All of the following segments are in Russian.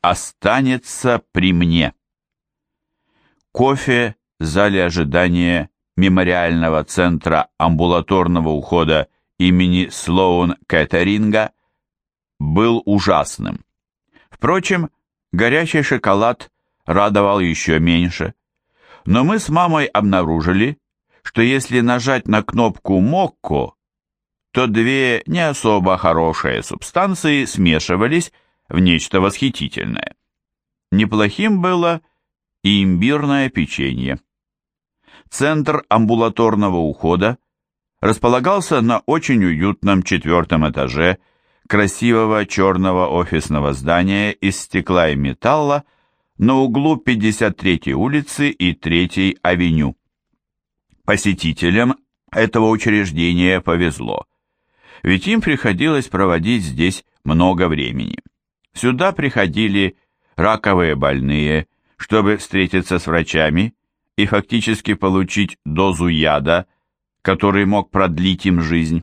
останется при мне. Кофе в зале ожидания мемориального центра амбулаторного ухода имени Слоун Кэтеринга был ужасным. Впрочем, горячий шоколад радовал еще меньше. Но мы с мамой обнаружили, что если нажать на кнопку «Мокко», то две не особо хорошие субстанции смешивались в нечто восхитительное. Неплохим было и имбирное печенье. Центр амбулаторного ухода располагался на очень уютном четвертом этаже красивого черного офисного здания из стекла и металла на углу 53-й улицы и 3-й авеню. Посетителям этого учреждения повезло, ведь им приходилось проводить здесь много времени. Сюда приходили раковые больные, чтобы встретиться с врачами и фактически получить дозу яда, который мог продлить им жизнь.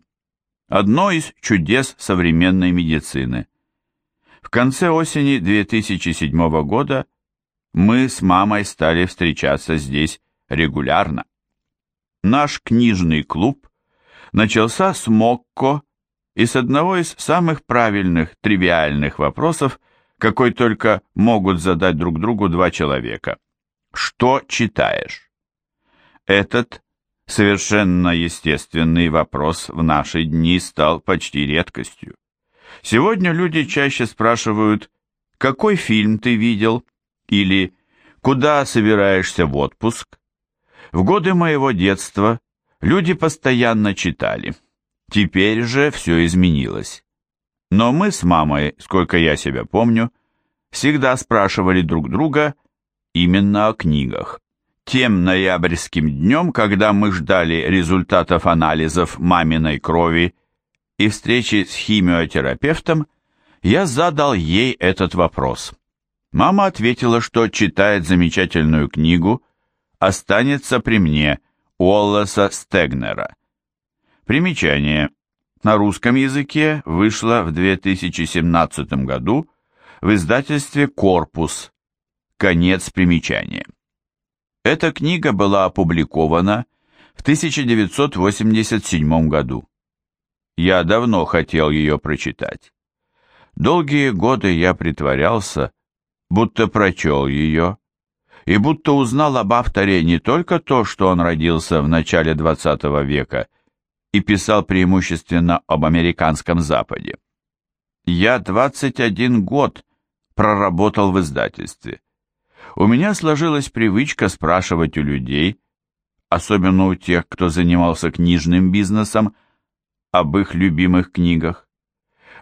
Одно из чудес современной медицины. В конце осени 2007 года мы с мамой стали встречаться здесь регулярно. Наш книжный клуб начался с Мокко и с одного из самых правильных, тривиальных вопросов, какой только могут задать друг другу два человека. Что читаешь? Этот совершенно естественный вопрос в наши дни стал почти редкостью. Сегодня люди чаще спрашивают, какой фильм ты видел, или куда собираешься в отпуск. В годы моего детства люди постоянно читали. Теперь же все изменилось. Но мы с мамой, сколько я себя помню, всегда спрашивали друг друга именно о книгах. Тем ноябрьским днем, когда мы ждали результатов анализов маминой крови и встречи с химиотерапевтом, я задал ей этот вопрос. Мама ответила, что читает замечательную книгу «Останется при мне» Уоллеса Стегнера. Примечание. На русском языке вышла в 2017 году в издательстве «Корпус». Конец примечания. Эта книга была опубликована в 1987 году. Я давно хотел ее прочитать. Долгие годы я притворялся, будто прочел ее, и будто узнал об авторе не только то, что он родился в начале XX века и писал преимущественно об американском Западе. Я 21 год проработал в издательстве. У меня сложилась привычка спрашивать у людей, особенно у тех, кто занимался книжным бизнесом, об их любимых книгах.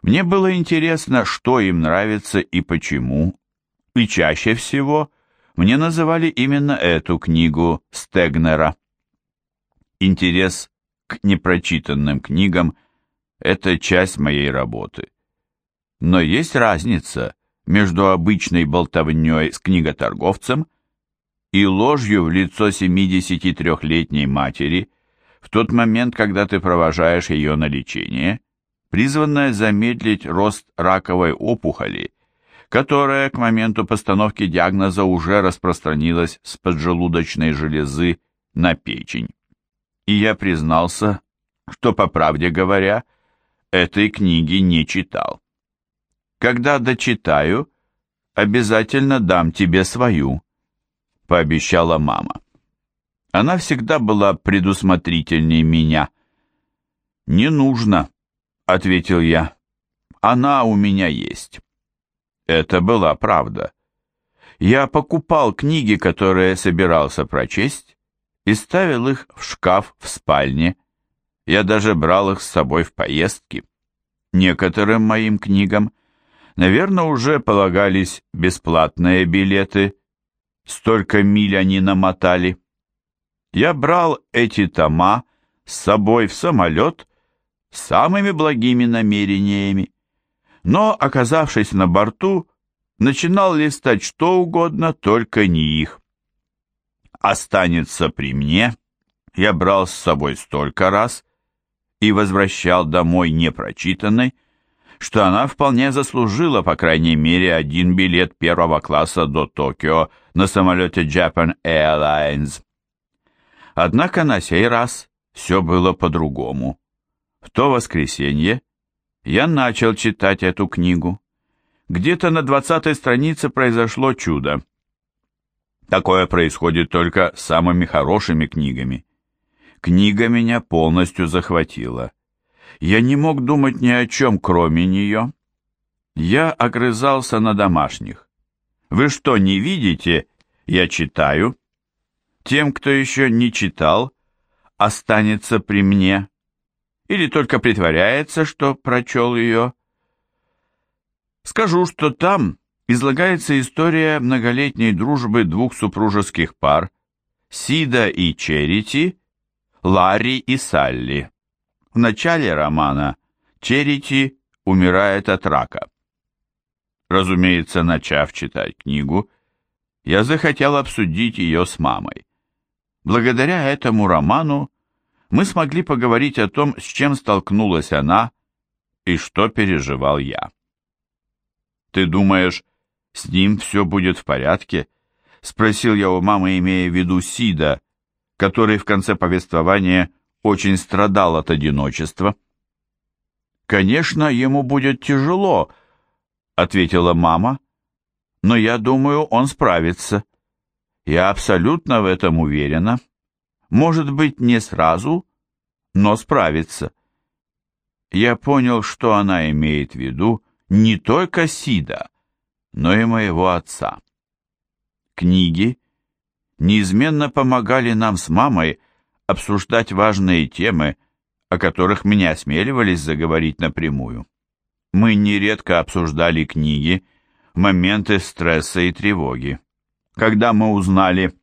Мне было интересно, что им нравится и почему, и чаще всего мне называли именно эту книгу Стегнера. Интерес к непрочитанным книгам – это часть моей работы. Но есть разница между обычной болтовней с книготорговцем и ложью в лицо 73-летней матери в тот момент, когда ты провожаешь ее на лечение, призванное замедлить рост раковой опухоли, которая к моменту постановки диагноза уже распространилась с поджелудочной железы на печень. И я признался, что, по правде говоря, этой книги не читал. Когда дочитаю, обязательно дам тебе свою», — пообещала мама. Она всегда была предусмотрительней меня. «Не нужно», — ответил я. «Она у меня есть». Это была правда. Я покупал книги, которые собирался прочесть, и ставил их в шкаф в спальне. Я даже брал их с собой в поездки. Некоторым моим книгам Наверное, уже полагались бесплатные билеты. Столько миль они намотали. Я брал эти тома с собой в самолет с самыми благими намерениями. Но, оказавшись на борту, начинал листать что угодно, только не их. Останется при мне, я брал с собой столько раз и возвращал домой непрочитанной, что она вполне заслужила, по крайней мере, один билет первого класса до Токио на самолете Japan Airlines. Однако на сей раз все было по-другому. В то воскресенье я начал читать эту книгу. Где-то на двадцатой странице произошло чудо. Такое происходит только с самыми хорошими книгами. Книга меня полностью захватила. Я не мог думать ни о чем, кроме нее. Я огрызался на домашних. Вы что, не видите? Я читаю. Тем, кто еще не читал, останется при мне. Или только притворяется, что прочел ее. Скажу, что там излагается история многолетней дружбы двух супружеских пар, Сида и Черити, Ларри и Салли. В начале романа Черити умирает от рака. Разумеется, начав читать книгу, я захотел обсудить ее с мамой. Благодаря этому роману мы смогли поговорить о том, с чем столкнулась она и что переживал я. «Ты думаешь, с ним все будет в порядке?» — спросил я у мамы, имея в виду Сида, который в конце повествования очень страдал от одиночества. «Конечно, ему будет тяжело», — ответила мама, — «но я думаю, он справится. Я абсолютно в этом уверена. Может быть, не сразу, но справится». Я понял, что она имеет в виду, не только Сида, но и моего отца. Книги неизменно помогали нам с мамой обсуждать важные темы, о которых мы не осмеливались заговорить напрямую. Мы нередко обсуждали книги в моменты стресса и тревоги. Когда мы узнали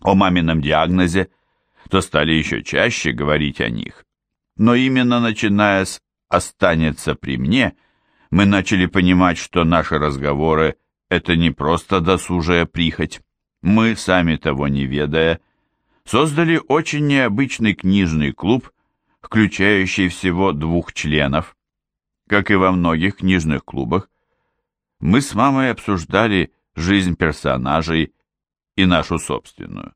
о мамином диагнозе, то стали еще чаще говорить о них. Но именно начиная с «останется при мне», мы начали понимать, что наши разговоры – это не просто досужая прихоть. Мы, сами того не ведая, создали очень необычный книжный клуб, включающий всего двух членов. Как и во многих книжных клубах, мы с мамой обсуждали жизнь персонажей и нашу собственную.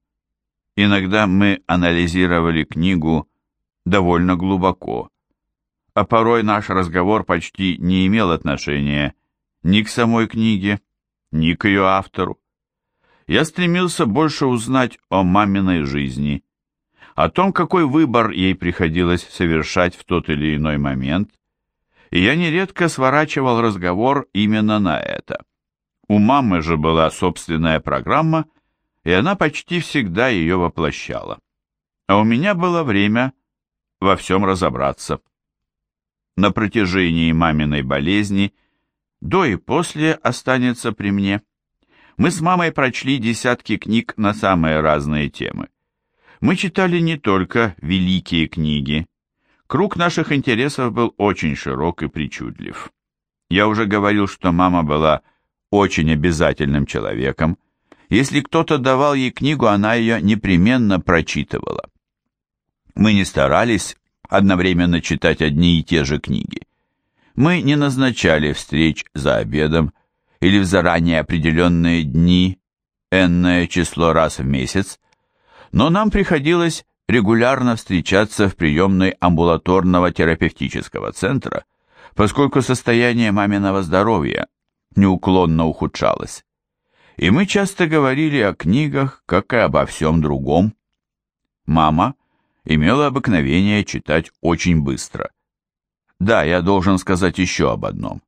Иногда мы анализировали книгу довольно глубоко, а порой наш разговор почти не имел отношения ни к самой книге, ни к ее автору. Я стремился больше узнать о маминой жизни, о том, какой выбор ей приходилось совершать в тот или иной момент, и я нередко сворачивал разговор именно на это. У мамы же была собственная программа, и она почти всегда ее воплощала. А у меня было время во всем разобраться на протяжении маминой болезни, до и после останется при мне. Мы с мамой прочли десятки книг на самые разные темы. Мы читали не только великие книги. Круг наших интересов был очень широк и причудлив. Я уже говорил, что мама была очень обязательным человеком. Если кто-то давал ей книгу, она ее непременно прочитывала. Мы не старались одновременно читать одни и те же книги. Мы не назначали встреч за обедом или в заранее определенные дни, энное число раз в месяц, но нам приходилось регулярно встречаться в приемной амбулаторного терапевтического центра, поскольку состояние маминого здоровья неуклонно ухудшалось. И мы часто говорили о книгах, как и обо всем другом. Мама имела обыкновение читать очень быстро. Да, я должен сказать еще об одном.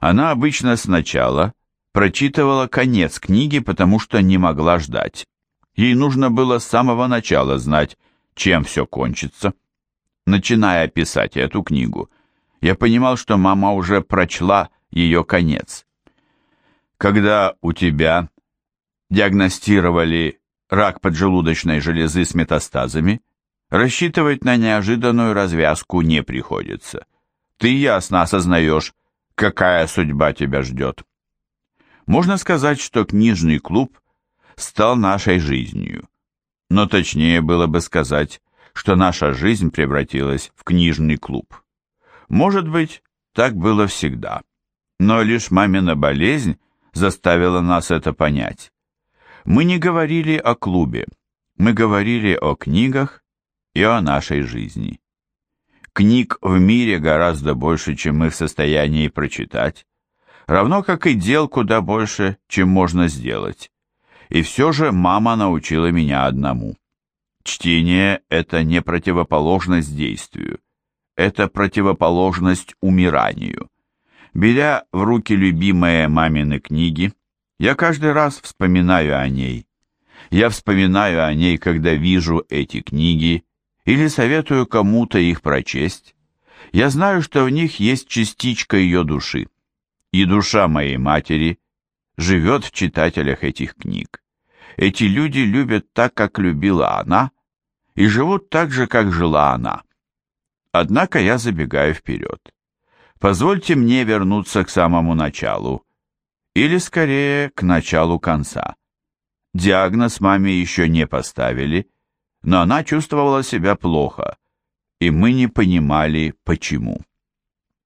Она обычно сначала прочитывала конец книги, потому что не могла ждать. Ей нужно было с самого начала знать, чем все кончится. Начиная писать эту книгу, я понимал, что мама уже прочла ее конец. Когда у тебя диагностировали рак поджелудочной железы с метастазами, Рассчитывать на неожиданную развязку не приходится. Ты ясно осознаешь, какая судьба тебя ждет. Можно сказать, что книжный клуб стал нашей жизнью. Но точнее было бы сказать, что наша жизнь превратилась в книжный клуб. Может быть, так было всегда. Но лишь мамина болезнь заставила нас это понять. Мы не говорили о клубе, мы говорили о книгах и о нашей жизни. Книг в мире гораздо больше, чем мы в состоянии прочитать, равно как и дел куда больше, чем можно сделать. И все же мама научила меня одному. Чтение – это не противоположность действию, это противоположность умиранию. Беря в руки любимые мамины книги, я каждый раз вспоминаю о ней. Я вспоминаю о ней, когда вижу эти книги или советую кому-то их прочесть. Я знаю, что в них есть частичка ее души. И душа моей матери живет в читателях этих книг. Эти люди любят так, как любила она, и живут так же, как жила она. Однако я забегаю вперед. Позвольте мне вернуться к самому началу, или скорее к началу конца. Диагноз маме еще не поставили, но она чувствовала себя плохо, и мы не понимали, почему.